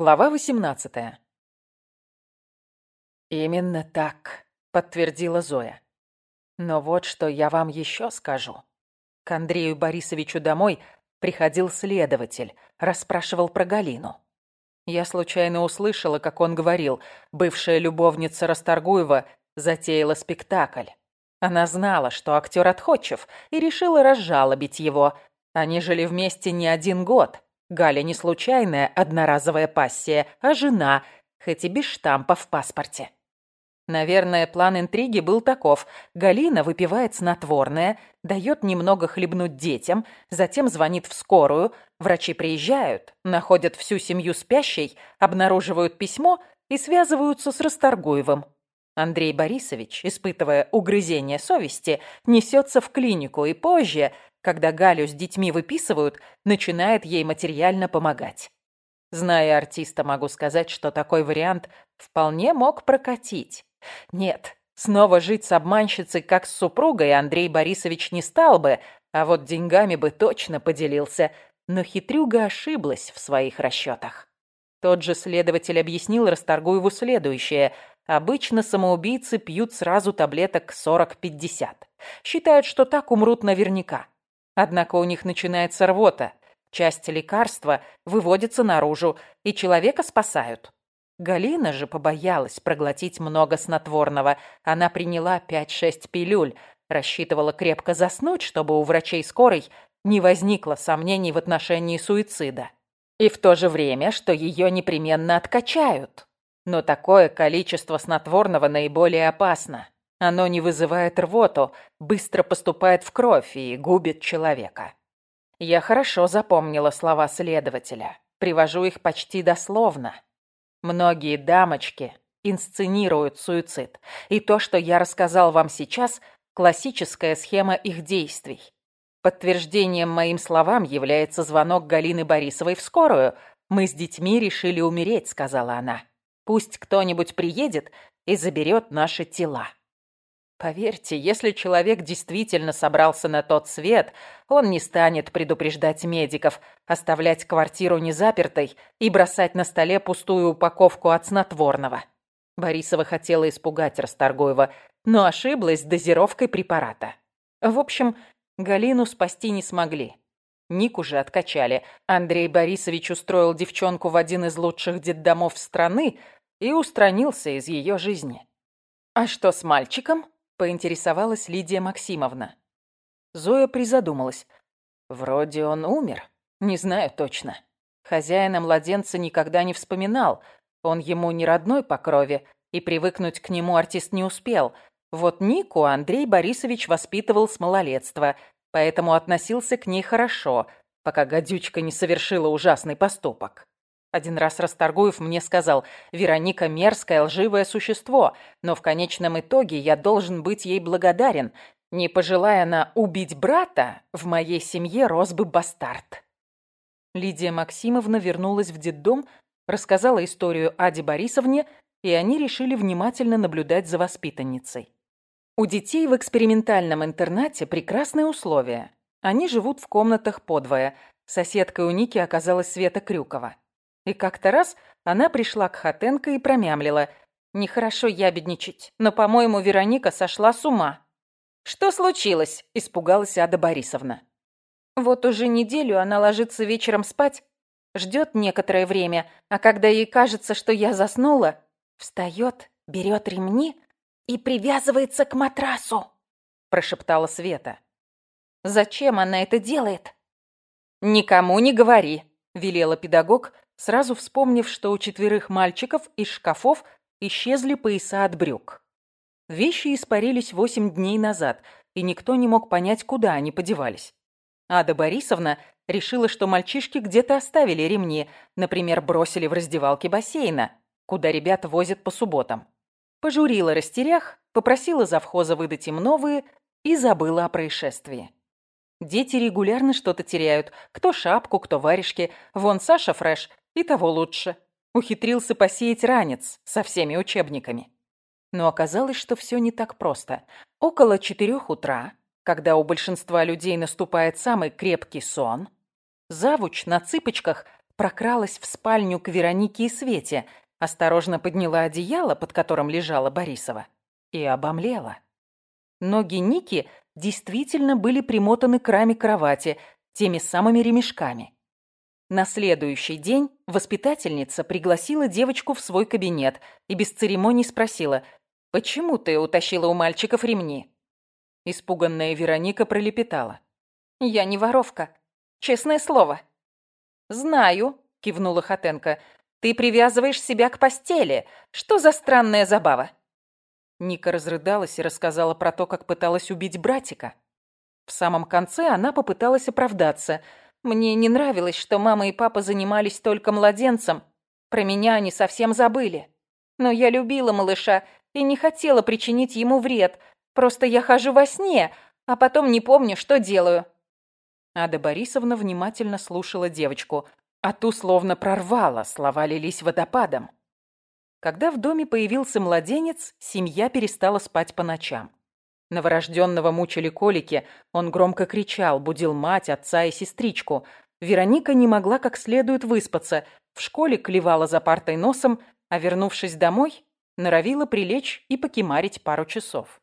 Глава 18 «Именно так», — подтвердила Зоя. «Но вот что я вам еще скажу. К Андрею Борисовичу домой приходил следователь, расспрашивал про Галину. Я случайно услышала, как он говорил, бывшая любовница Расторгуева затеяла спектакль. Она знала, что актер отходчив, и решила разжалобить его. Они жили вместе не один год». Галя не случайная одноразовая пассия, а жена, хоть и без штампа в паспорте. Наверное, план интриги был таков. Галина выпивает снотворное, дает немного хлебнуть детям, затем звонит в скорую, врачи приезжают, находят всю семью спящей, обнаруживают письмо и связываются с Расторгуевым. Андрей Борисович, испытывая угрызение совести, несется в клинику и позже – когда Галю с детьми выписывают, начинает ей материально помогать. Зная артиста, могу сказать, что такой вариант вполне мог прокатить. Нет, снова жить с обманщицей, как с супругой, Андрей Борисович не стал бы, а вот деньгами бы точно поделился. Но хитрюга ошиблась в своих расчетах. Тот же следователь объяснил Расторгуеву следующее. Обычно самоубийцы пьют сразу таблеток 40-50. Считают, что так умрут наверняка. Однако у них начинается рвота. Часть лекарства выводится наружу, и человека спасают. Галина же побоялась проглотить много снотворного. Она приняла 5-6 пилюль, рассчитывала крепко заснуть, чтобы у врачей скорой не возникло сомнений в отношении суицида. И в то же время, что ее непременно откачают. Но такое количество снотворного наиболее опасно. Оно не вызывает рвоту, быстро поступает в кровь и губит человека. Я хорошо запомнила слова следователя. Привожу их почти дословно. Многие дамочки инсценируют суицид. И то, что я рассказал вам сейчас, классическая схема их действий. Подтверждением моим словам является звонок Галины Борисовой в скорую. «Мы с детьми решили умереть», — сказала она. «Пусть кто-нибудь приедет и заберет наши тела». Поверьте, если человек действительно собрался на тот свет, он не станет предупреждать медиков, оставлять квартиру незапертой и бросать на столе пустую упаковку от снотворного. Борисова хотела испугать Расторгуева, но ошиблась дозировкой препарата. В общем, Галину спасти не смогли. Нику же откачали. Андрей Борисович устроил девчонку в один из лучших детдомов страны и устранился из ее жизни. А что с мальчиком? Поинтересовалась Лидия Максимовна. Зоя призадумалась. Вроде он умер. Не знаю точно. Хозяина младенца никогда не вспоминал. Он ему не родной по крови, и привыкнуть к нему артист не успел. Вот Нику Андрей Борисович воспитывал с малолетства, поэтому относился к ней хорошо, пока гадючка не совершила ужасный поступок. Один раз Расторгуев мне сказал, Вероника мерзкое, лживое существо, но в конечном итоге я должен быть ей благодарен. Не пожелая она убить брата, в моей семье рос бы бастард. Лидия Максимовна вернулась в детдом, рассказала историю Аде Борисовне, и они решили внимательно наблюдать за воспитанницей. У детей в экспериментальном интернате прекрасные условия. Они живут в комнатах подвое. Соседкой у Ники оказалась Света Крюкова. И как-то раз она пришла к Хатенко и промямлила. «Нехорошо ябедничать, но, по-моему, Вероника сошла с ума». «Что случилось?» – испугалась Ада Борисовна. Вот уже неделю она ложится вечером спать, ждет некоторое время, а когда ей кажется, что я заснула, встает, берет ремни и привязывается к матрасу, прошептала Света. Зачем она это делает? Никому не говори, велела педагог, сразу вспомнив, что у четверых мальчиков из шкафов исчезли пояса от брюк. Вещи испарились восемь дней назад, и никто не мог понять, куда они подевались. Ада Борисовна решила, что мальчишки где-то оставили ремни, например, бросили в раздевалке бассейна, куда ребят возят по субботам. Пожурила растерях, попросила завхоза выдать им новые и забыла о происшествии. Дети регулярно что-то теряют. Кто шапку, кто варежки. Вон Саша Фреш и того лучше. Ухитрился посеять ранец со всеми учебниками. Но оказалось, что все не так просто. Около четырех утра, когда у большинства людей наступает самый крепкий сон, завуч на цыпочках прокралась в спальню к Веронике и Свете, осторожно подняла одеяло, под которым лежала Борисова, и обомлела. Ноги Ники действительно были примотаны к раме кровати теми самыми ремешками. На следующий день воспитательница пригласила девочку в свой кабинет и без церемоний спросила, «Почему ты утащила у мальчиков ремни?» Испуганная Вероника пролепетала. «Я не воровка. Честное слово». «Знаю», — кивнула Хатенко. «Ты привязываешь себя к постели. Что за странная забава?» Ника разрыдалась и рассказала про то, как пыталась убить братика. В самом конце она попыталась оправдаться. «Мне не нравилось, что мама и папа занимались только младенцем. Про меня они совсем забыли. Но я любила малыша и не хотела причинить ему вред. Просто я хожу во сне, а потом не помню, что делаю». Ада Борисовна внимательно слушала девочку, а ту словно прорвала, слова лились водопадом. Когда в доме появился младенец, семья перестала спать по ночам. Новорожденного мучили колики, он громко кричал, будил мать, отца и сестричку. Вероника не могла как следует выспаться, в школе клевала за партой носом, а вернувшись домой, норовила прилечь и покемарить пару часов.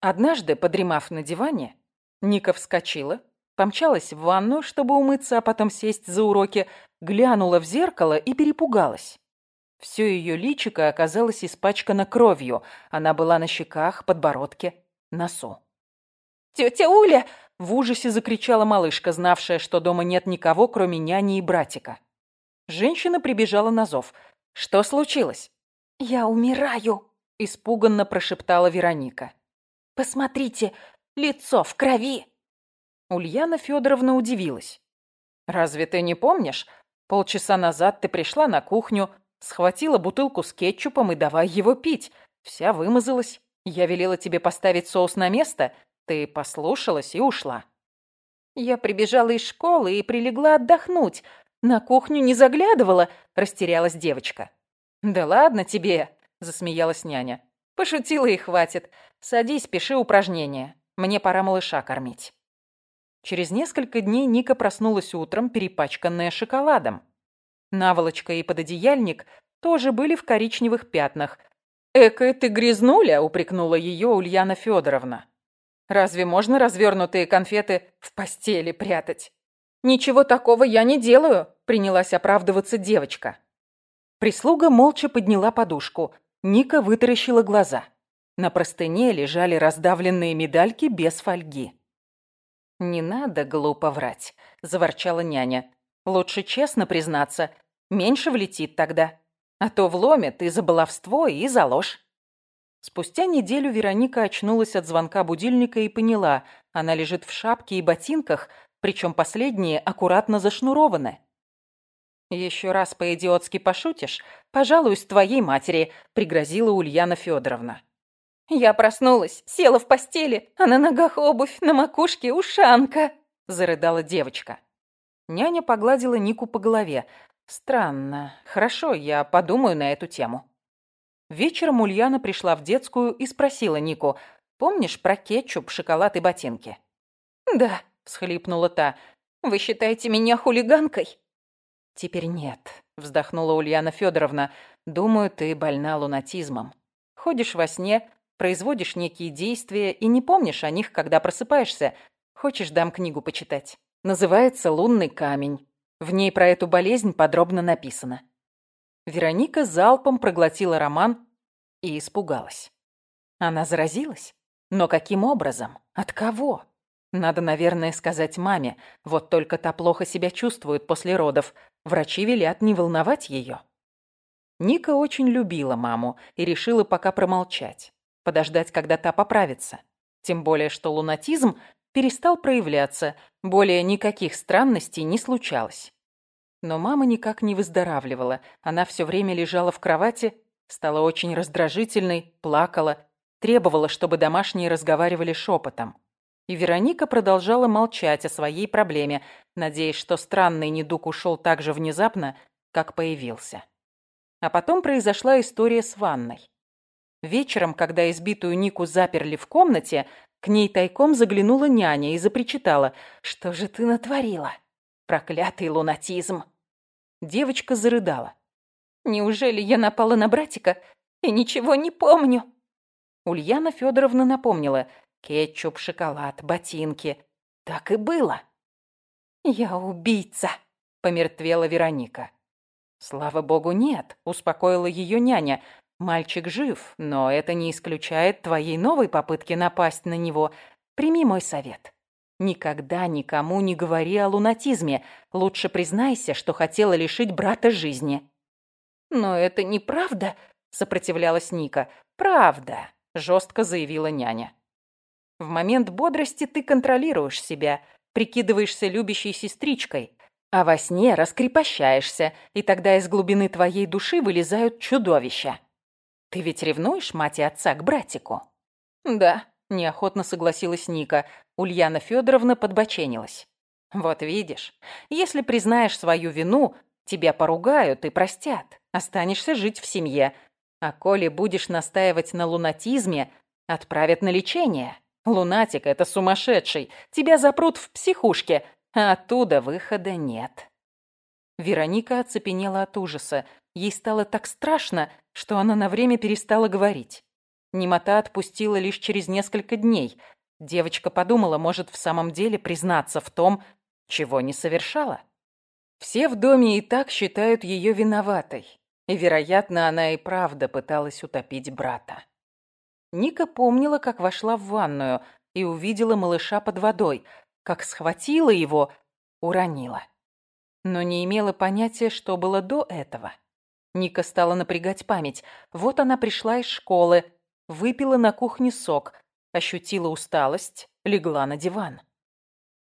Однажды, подремав на диване, Ника вскочила, помчалась в ванную, чтобы умыться, а потом сесть за уроки, глянула в зеркало и перепугалась. Все ее личико оказалось испачкано кровью. Она была на щеках, подбородке, носу. «Тетя Уля!» — в ужасе закричала малышка, знавшая, что дома нет никого, кроме няни и братика. Женщина прибежала на зов. «Что случилось?» «Я умираю!» — испуганно прошептала Вероника. «Посмотрите, лицо в крови!» Ульяна Федоровна удивилась. «Разве ты не помнишь? Полчаса назад ты пришла на кухню, Схватила бутылку с кетчупом и давай его пить. Вся вымазалась. Я велела тебе поставить соус на место. Ты послушалась и ушла. Я прибежала из школы и прилегла отдохнуть. На кухню не заглядывала, растерялась девочка. Да ладно тебе, засмеялась няня. Пошутила и хватит. Садись, пиши упражнения. Мне пора малыша кормить. Через несколько дней Ника проснулась утром, перепачканная шоколадом. Наволочка и пододеяльник тоже были в коричневых пятнах. «Экая ты грязнуля!» — упрекнула ее Ульяна Федоровна. «Разве можно развернутые конфеты в постели прятать?» «Ничего такого я не делаю», — принялась оправдываться девочка. Прислуга молча подняла подушку. Ника вытаращила глаза. На простыне лежали раздавленные медальки без фольги. «Не надо глупо врать», — заворчала няня. «Лучше честно признаться, Меньше влетит тогда. А то вломят и за баловство, и за ложь. Спустя неделю Вероника очнулась от звонка будильника и поняла, она лежит в шапке и ботинках, причем последние аккуратно зашнурованы. «Еще раз по-идиотски пошутишь, пожалуюсь твоей матери», — пригрозила Ульяна Федоровна. «Я проснулась, села в постели, а на ногах обувь, на макушке ушанка», — зарыдала девочка. Няня погладила Нику по голове. Странно. Хорошо, я подумаю на эту тему. Вечером Ульяна пришла в детскую и спросила Нику, «Помнишь про кетчуп, шоколад и ботинки?» «Да», — всхлипнула та, «вы считаете меня хулиганкой?» «Теперь нет», — вздохнула Ульяна Федоровна, «думаю, ты больна лунатизмом. Ходишь во сне, производишь некие действия и не помнишь о них, когда просыпаешься. Хочешь, дам книгу почитать? Называется «Лунный камень». В ней про эту болезнь подробно написано. Вероника залпом проглотила роман и испугалась. Она заразилась? Но каким образом? От кого? Надо, наверное, сказать маме. Вот только та плохо себя чувствует после родов. Врачи велят не волновать ее. Ника очень любила маму и решила пока промолчать. Подождать, когда та поправится. Тем более, что лунатизм перестал проявляться. Более никаких странностей не случалось. Но мама никак не выздоравливала. Она все время лежала в кровати, стала очень раздражительной, плакала, требовала, чтобы домашние разговаривали шепотом. И Вероника продолжала молчать о своей проблеме, надеясь, что странный недуг ушел так же внезапно, как появился. А потом произошла история с ванной. Вечером, когда избитую Нику заперли в комнате, к ней тайком заглянула няня и запричитала. «Что же ты натворила? Проклятый лунатизм!» Девочка зарыдала. «Неужели я напала на братика и ничего не помню?» Ульяна Федоровна напомнила. Кетчуп, шоколад, ботинки. Так и было. «Я убийца», — помертвела Вероника. «Слава богу, нет», — успокоила ее няня. «Мальчик жив, но это не исключает твоей новой попытки напасть на него. Прими мой совет. Никогда никому не говори о лунатизме. Лучше признайся, что хотела лишить брата жизни». «Но это неправда», — сопротивлялась Ника. «Правда», — жестко заявила няня. В момент бодрости ты контролируешь себя, прикидываешься любящей сестричкой, а во сне раскрепощаешься, и тогда из глубины твоей души вылезают чудовища. Ты ведь ревнуешь мать и отца к братику? Да, неохотно согласилась Ника. Ульяна Федоровна подбоченилась. Вот видишь, если признаешь свою вину, тебя поругают и простят. Останешься жить в семье. А коли будешь настаивать на лунатизме, отправят на лечение. Лунатик — это сумасшедший. Тебя запрут в психушке, а оттуда выхода нет. Вероника оцепенела от ужаса. Ей стало так страшно, что она на время перестала говорить. Немота отпустила лишь через несколько дней. Девочка подумала, может, в самом деле признаться в том, чего не совершала. Все в доме и так считают ее виноватой. И, вероятно, она и правда пыталась утопить брата. Ника помнила, как вошла в ванную и увидела малыша под водой, как схватила его, уронила. Но не имела понятия, что было до этого. Ника стала напрягать память. Вот она пришла из школы, выпила на кухне сок, ощутила усталость, легла на диван.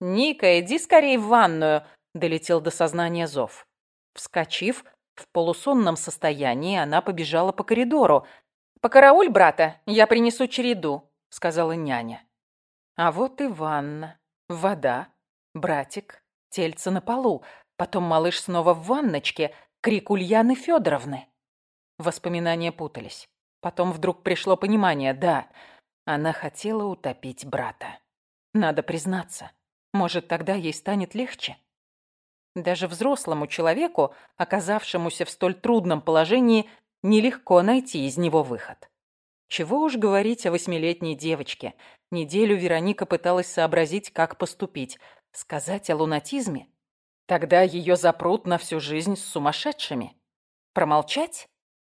«Ника, иди скорее в ванную!» — долетел до сознания зов. Вскочив, в полусонном состоянии она побежала по коридору, «Покарауль, брата, я принесу череду», — сказала няня. А вот и ванна, вода, братик, тельце на полу, потом малыш снова в ванночке, крик Ульяны Федоровны. Воспоминания путались. Потом вдруг пришло понимание, да, она хотела утопить брата. Надо признаться, может, тогда ей станет легче. Даже взрослому человеку, оказавшемуся в столь трудном положении, нелегко найти из него выход. Чего уж говорить о восьмилетней девочке. Неделю Вероника пыталась сообразить, как поступить. Сказать о лунатизме? Тогда ее запрут на всю жизнь с сумасшедшими. Промолчать?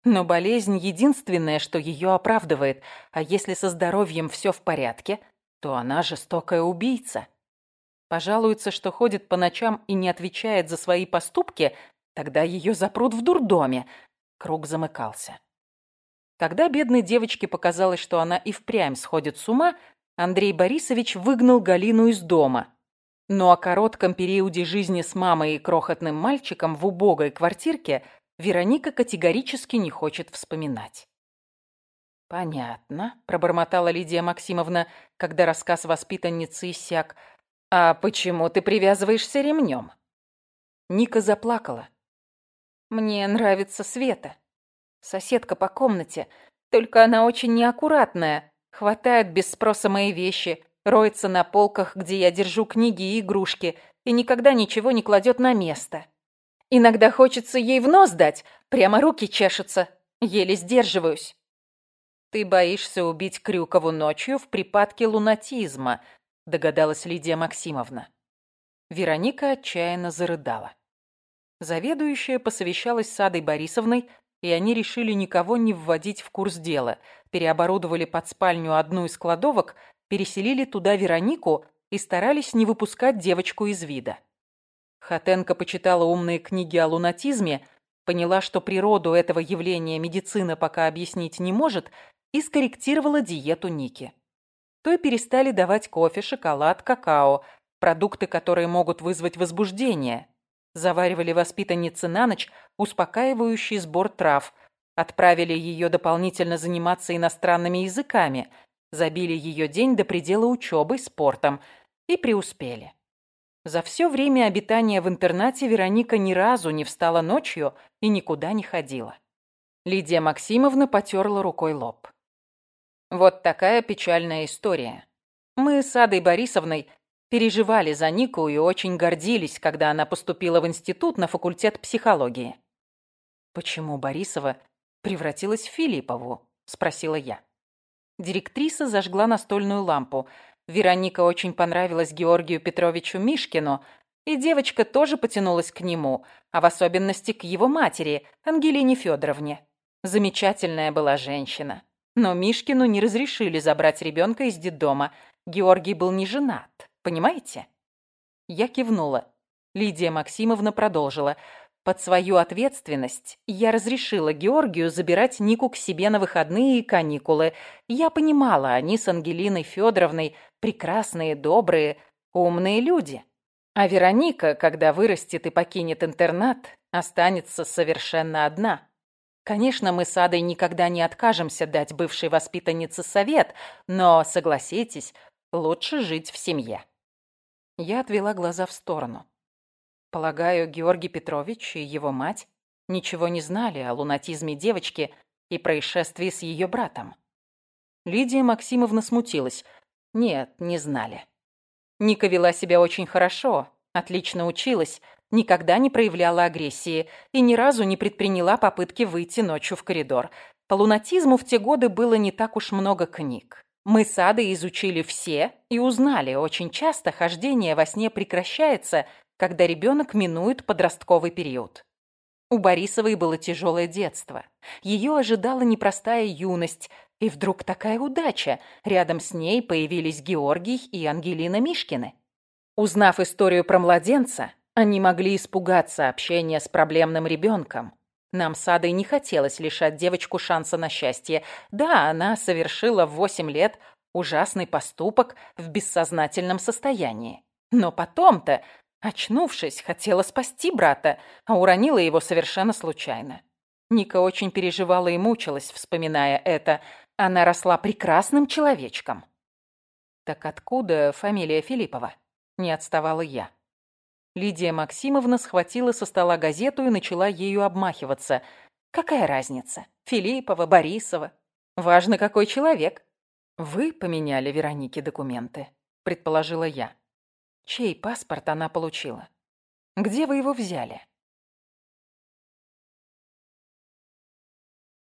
Но болезнь единственное, что ее оправдывает. А если со здоровьем все в порядке, то она жестокая убийца. Пожалуется, что ходит по ночам и не отвечает за свои поступки, тогда ее запрут в дурдоме, Круг замыкался. Когда бедной девочке показалось, что она и впрямь сходит с ума, Андрей Борисович выгнал Галину из дома. Но о коротком периоде жизни с мамой и крохотным мальчиком в убогой квартирке Вероника категорически не хочет вспоминать. «Понятно», — пробормотала Лидия Максимовна, когда рассказ воспитанницы иссяк. «А почему ты привязываешься ремнем?» Ника заплакала. Мне нравится Света. Соседка по комнате. Только она очень неаккуратная. Хватает без спроса мои вещи, роется на полках, где я держу книги и игрушки, и никогда ничего не кладет на место. Иногда хочется ей в нос дать, прямо руки чешутся. Еле сдерживаюсь. «Ты боишься убить Крюкову ночью в припадке лунатизма», догадалась Лидия Максимовна. Вероника отчаянно зарыдала. Заведующая посовещалась с Адой Борисовной, и они решили никого не вводить в курс дела. Переоборудовали под спальню одну из кладовок, переселили туда Веронику и старались не выпускать девочку из вида. Хатенко почитала умные книги о лунатизме, поняла, что природу этого явления медицина пока объяснить не может, и скорректировала диету Ники. Той перестали давать кофе, шоколад, какао, продукты, которые могут вызвать возбуждение – Заваривали воспитанницы на ночь успокаивающий сбор трав. Отправили ее дополнительно заниматься иностранными языками. Забили ее день до предела учебой, спортом. И преуспели. За все время обитания в интернате Вероника ни разу не встала ночью и никуда не ходила. Лидия Максимовна потерла рукой лоб. Вот такая печальная история. Мы с Адой Борисовной переживали за Нику и очень гордились, когда она поступила в институт на факультет психологии. «Почему Борисова превратилась в Филиппову?» – спросила я. Директриса зажгла настольную лампу. Вероника очень понравилась Георгию Петровичу Мишкину, и девочка тоже потянулась к нему, а в особенности к его матери, Ангелине Федоровне. Замечательная была женщина. Но Мишкину не разрешили забрать ребенка из детдома. Георгий был не женат, понимаете? Я кивнула. Лидия Максимовна продолжила. Под свою ответственность я разрешила Георгию забирать Нику к себе на выходные и каникулы. Я понимала, они с Ангелиной Федоровной прекрасные, добрые, умные люди. А Вероника, когда вырастет и покинет интернат, останется совершенно одна. Конечно, мы с Адой никогда не откажемся дать бывшей воспитаннице совет, но, согласитесь, лучше жить в семье. Я отвела глаза в сторону. Полагаю, Георгий Петрович и его мать ничего не знали о лунатизме девочки и происшествии с ее братом. Лидия Максимовна смутилась. Нет, не знали. Ника вела себя очень хорошо, отлично училась, никогда не проявляла агрессии и ни разу не предприняла попытки выйти ночью в коридор. По лунатизму в те годы было не так уж много книг. Мы с Адой изучили все и узнали, очень часто хождение во сне прекращается – когда ребенок минует подростковый период. У Борисовой было тяжелое детство. Ее ожидала непростая юность. И вдруг такая удача. Рядом с ней появились Георгий и Ангелина Мишкины. Узнав историю про младенца, они могли испугаться общения с проблемным ребенком. Нам с Адой не хотелось лишать девочку шанса на счастье. Да, она совершила в 8 лет ужасный поступок в бессознательном состоянии. Но потом-то Очнувшись, хотела спасти брата, а уронила его совершенно случайно. Ника очень переживала и мучилась, вспоминая это. Она росла прекрасным человечком. Так откуда фамилия Филиппова? Не отставала я. Лидия Максимовна схватила со стола газету и начала ею обмахиваться. Какая разница? Филиппова, Борисова. Важно, какой человек. Вы поменяли Веронике документы, предположила я. Чей паспорт она получила? Где вы его взяли?